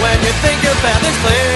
when you think about this place.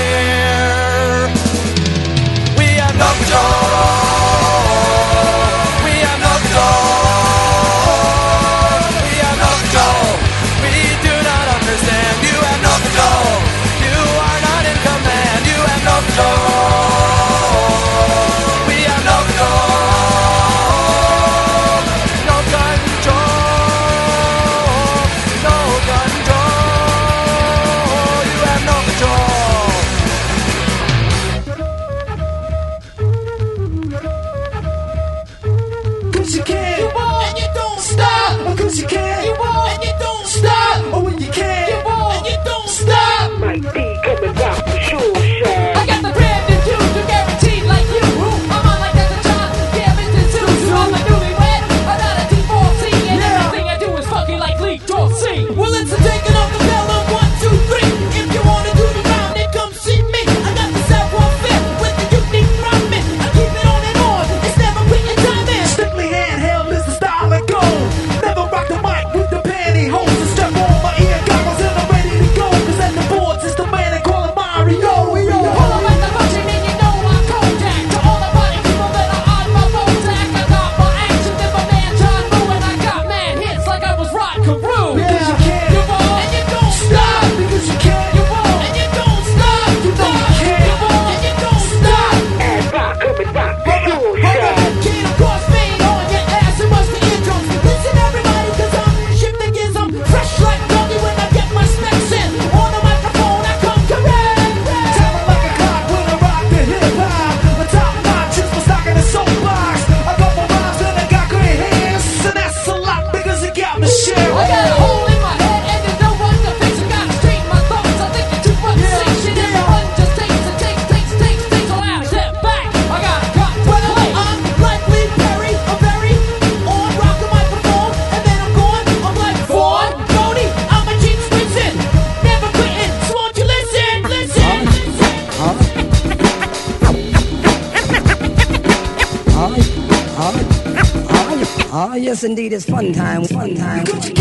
Yes, indeed, it's fun time, fun time. Fun time.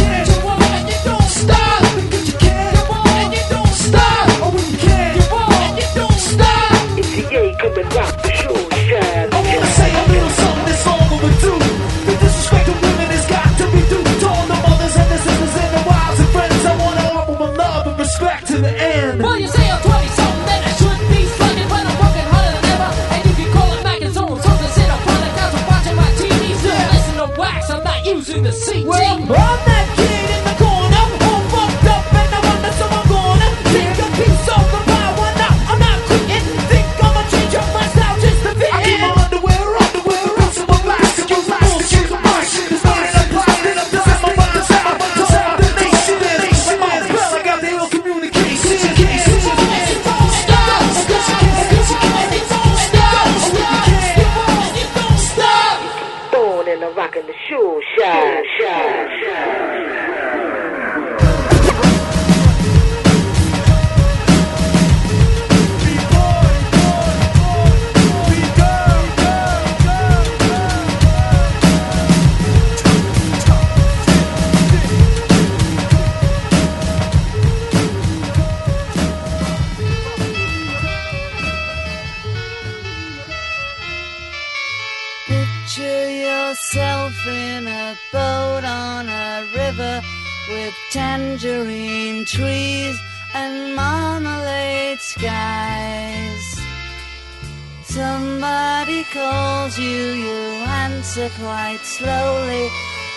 quite slowly.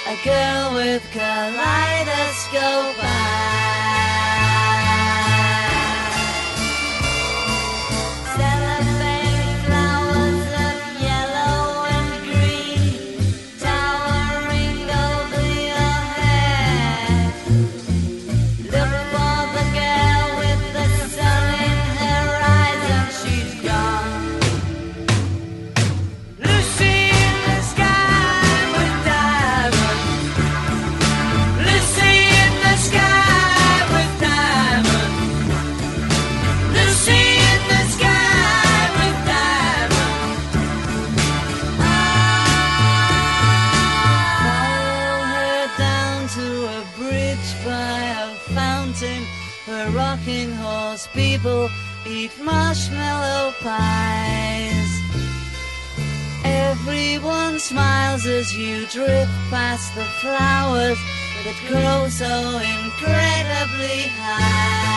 A girl with kaleidoscope eyes. Eat marshmallow pies. Everyone smiles as you drift past the flowers that grow so incredibly high.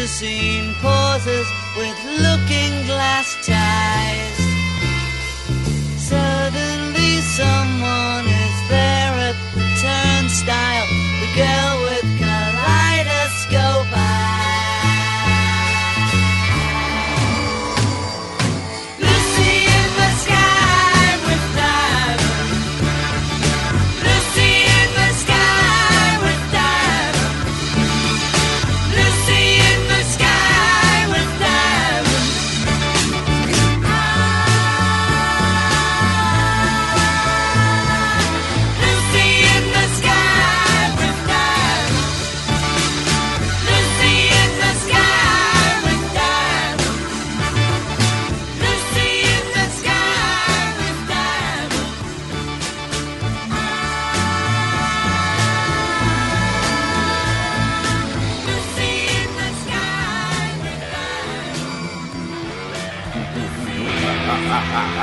Plasticine pauses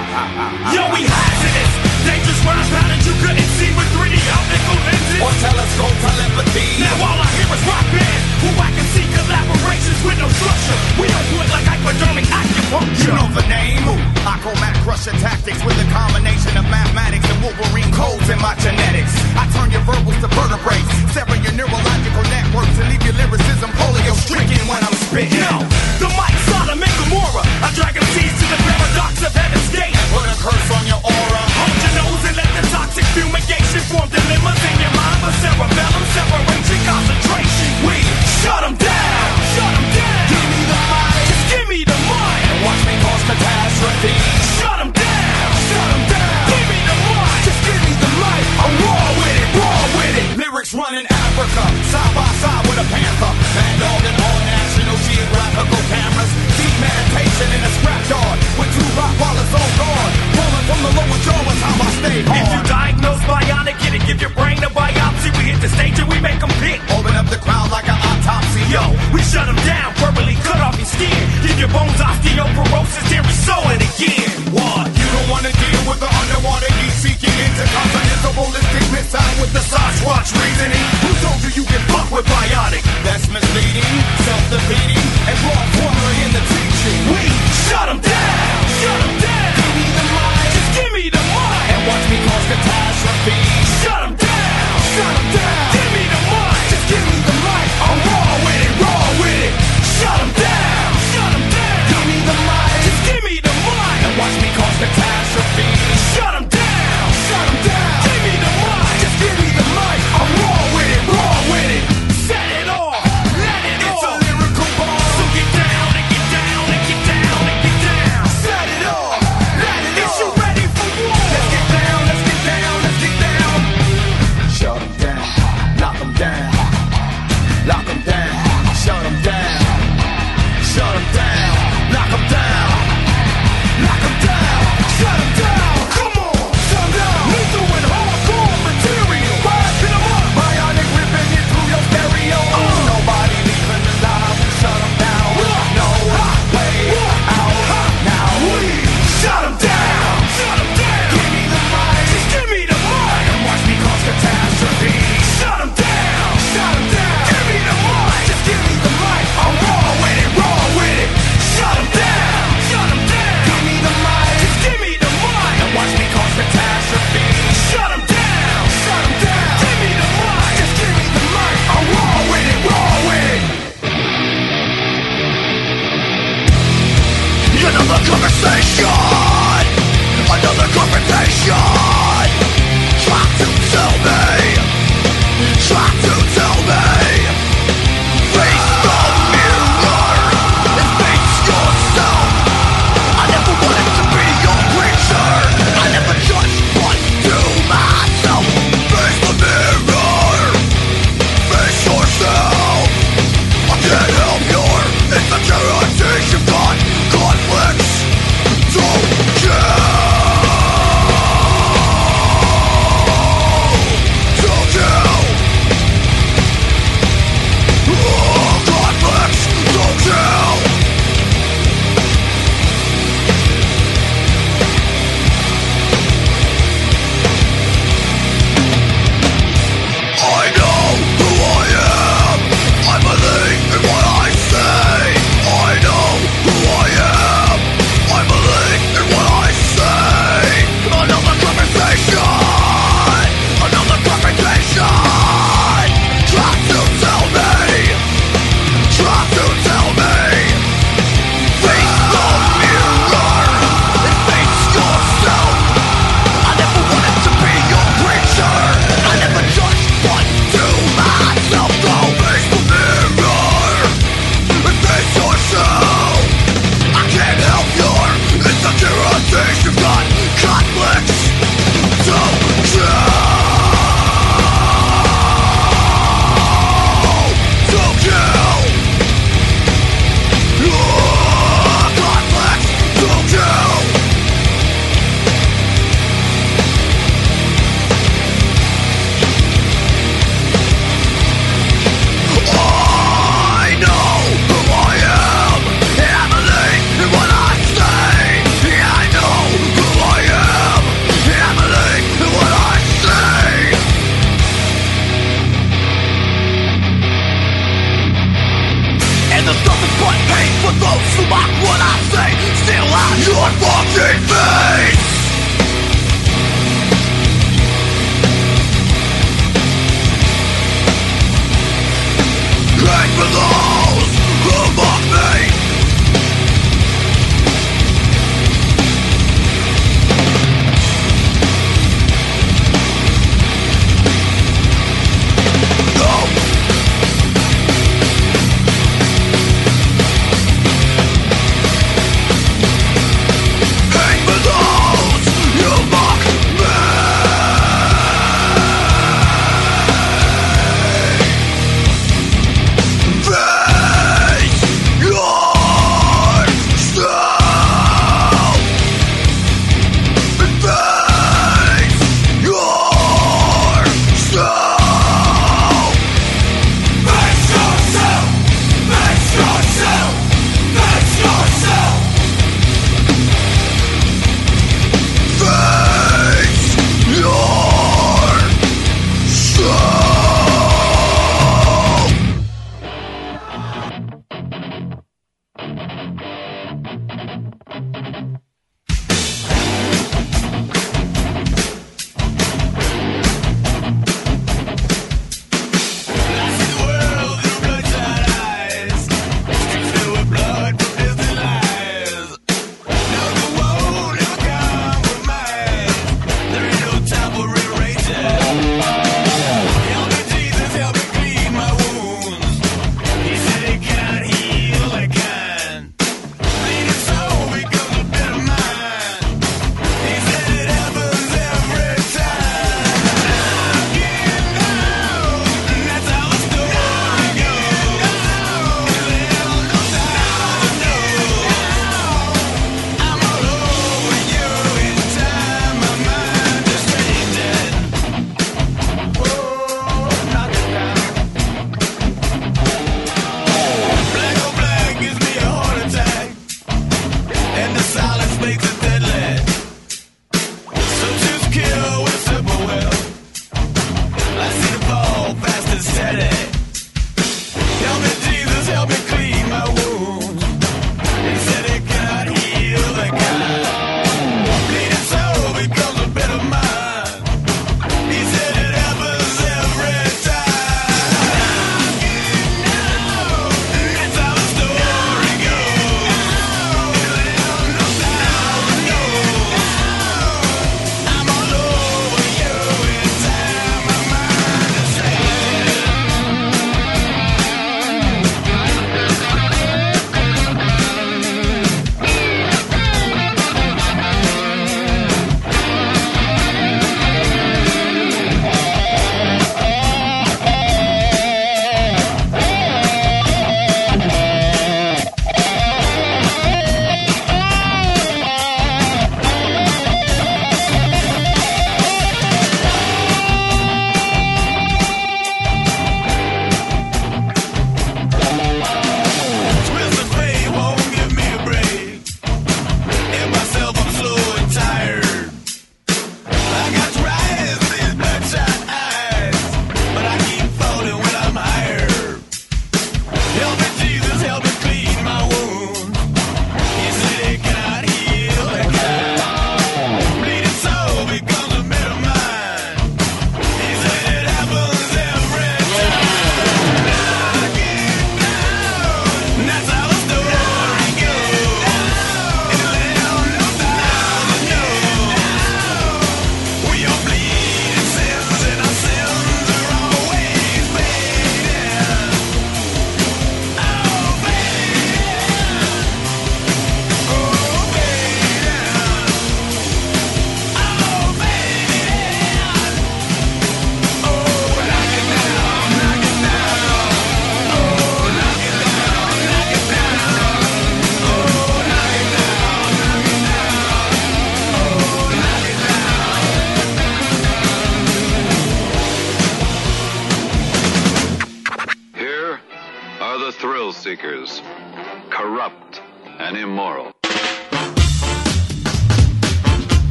Yo, we hazardous. Dangerous rhymes that you couldn't see with 3D optical lenses. Or telescope telepathy. Now all I hear is rock bands who I can see collaborations with no structure. We don't do it like hypodermic You know the name? Acromat crusher tactics with a combination of mathematics and Wolverine codes in my genetics. I turn your verbals to vertebrates, sever your neurological networks, and leave your lyricism polio stricken when I'm spitting. Yo, the mic Sodom and Gomorrah. I drag them seeds to the paradox of heaven's gate. Put a curse on your aura. Hold your nose and let the toxic fumigation form dilemmas in your mind. But cerebellum, separation, concentration. We shut 'em down. Shut 'em down. Give me the mic. Just give me the mic. And watch me cause catastrophe. Shut The lower jaw is how I stay If you diagnose bionic, get it. Give your brain a biopsy. We hit the stage and we make 'em pick. Open up the crowd like an autopsy. Yo, we shut 'em down, verbally cut off your skin. Give your bones osteoporosis, then resew it again. What? You don't wanna deal with the underwater heat seeking intercontinental ballistic missile with the Sasquatch reasoning. Who told you you can fuck with biotic? That's misleading, self-defeating, and broad formula in the teaching. We shut 'em down, shut 'em down. Watch me cause catastrophe. Shut Shut 'em down, Shut Shut 'em down. Hang below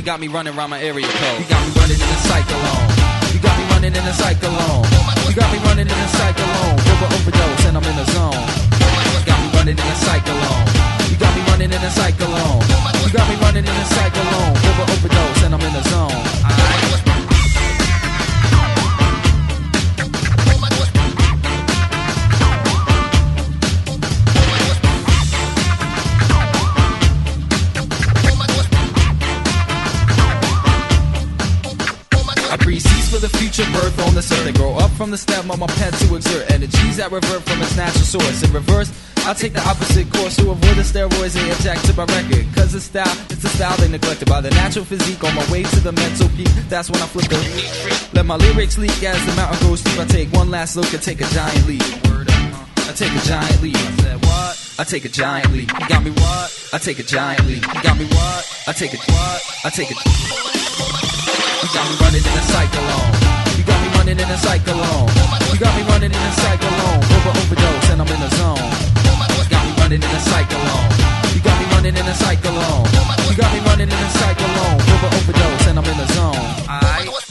you got me running around my area code. You got me running in a cyclone. You got me running in a cyclone. You got me running in a cyclone. Over overdose and I'm in the zone. You got me running in a cyclone. You got me running in a cyclone. You got me running in a cyclone. Over overdose and I'm in the zone. The future birth on this earth. They grow up from the stem of my pen to exert energies that revert from its natural source. In reverse, I take the opposite course to avoid the steroids they inject to my record. Cause the style, it's the style they neglected by the natural physique on my way to the mental peak. That's when I flip the Let my lyrics leak as the mountain goes steep. I take one last look and take a giant leap. I take a giant leap. I said, what? I take a giant leap. You got me what? I take a giant leap. You got me what? I take a what? I take a you got me running in a cyclone. You got me running in a cyclone. You got me running in a cyclone. Over overdose and I'm in the zone. You got me running in a cyclone. You got me running in a cyclone. You got me running in a cyclone. Over overdose and I'm in the zone. Aight.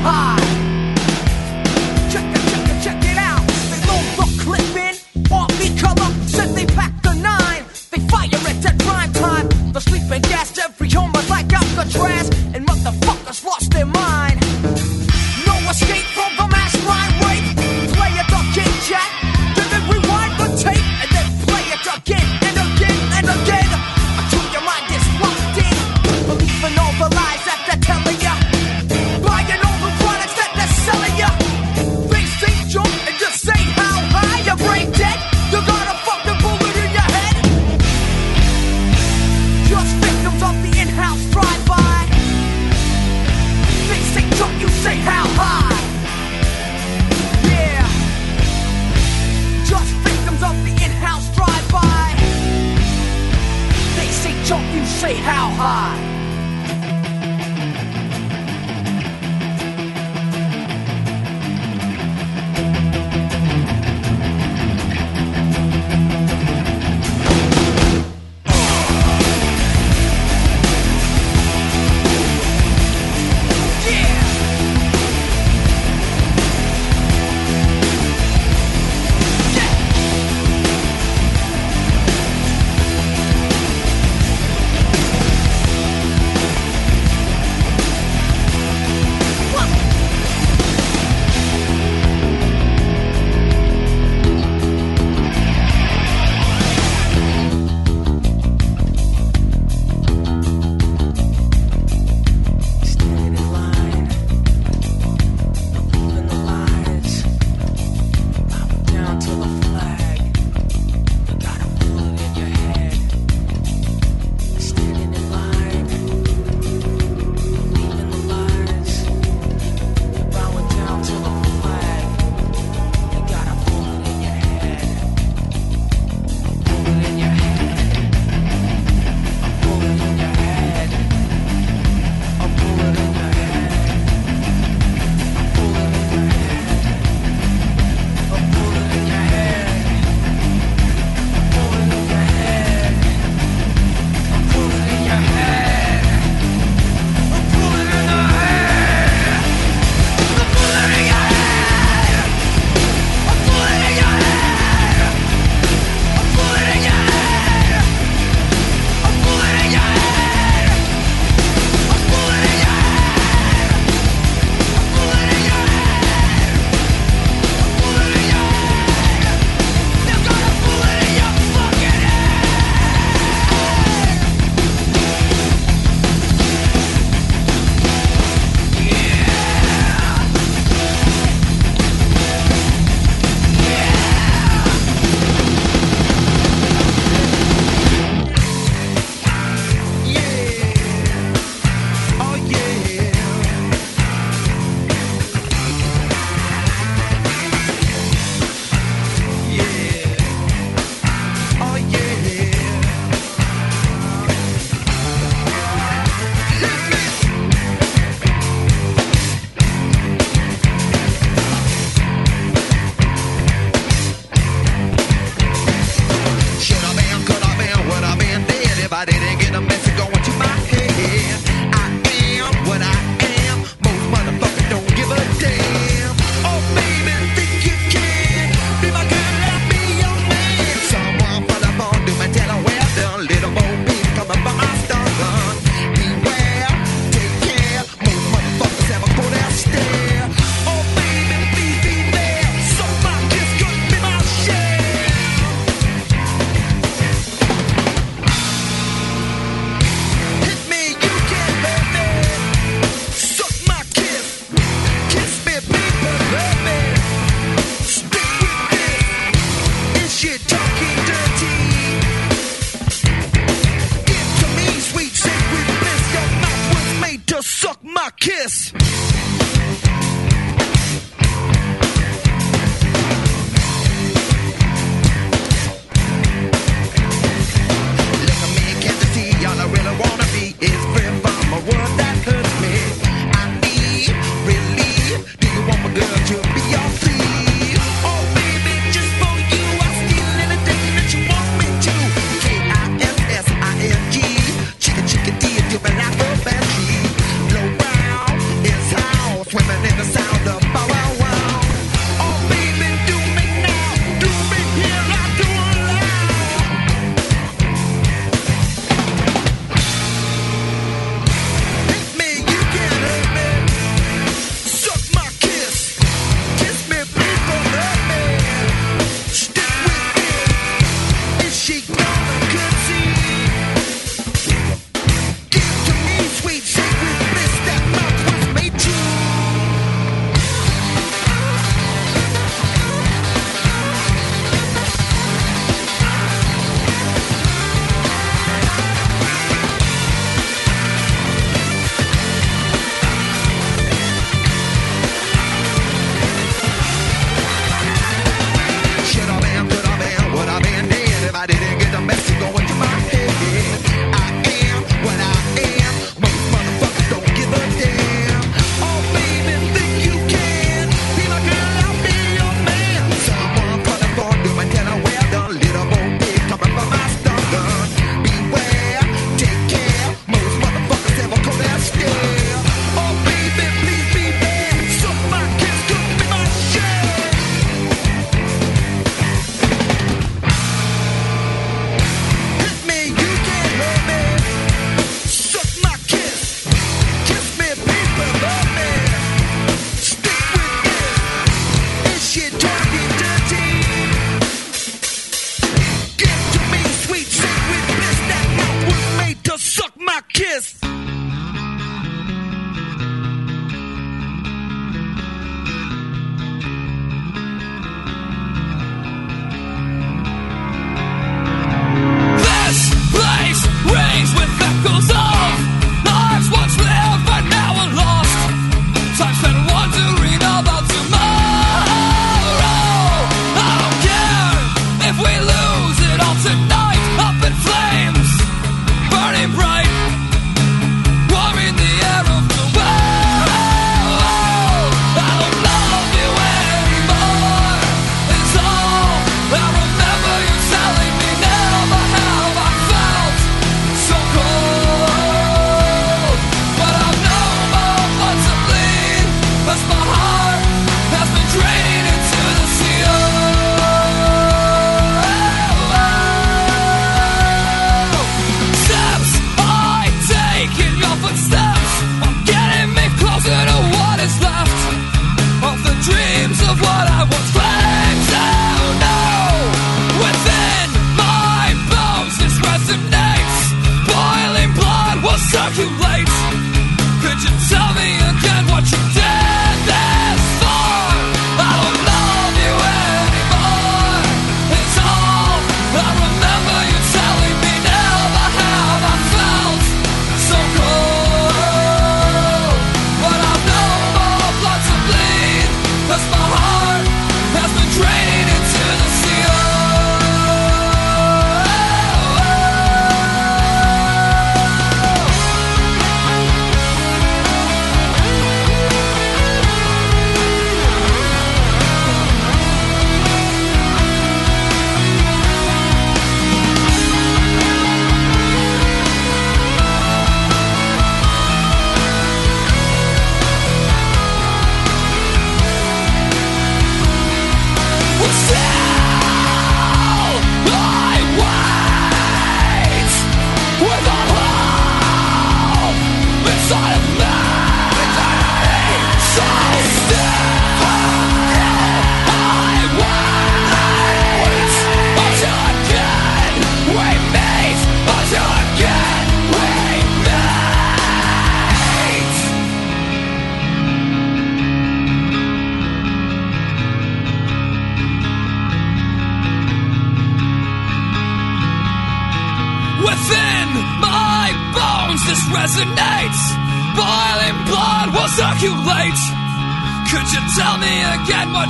High.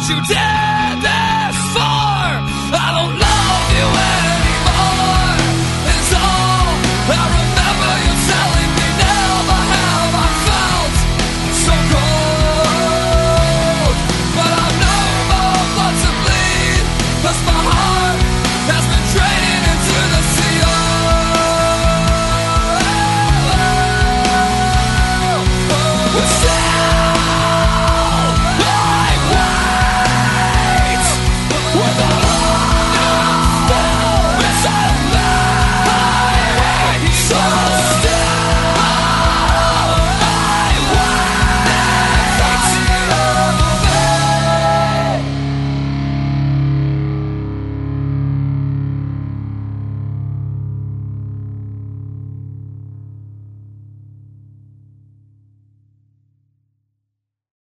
You did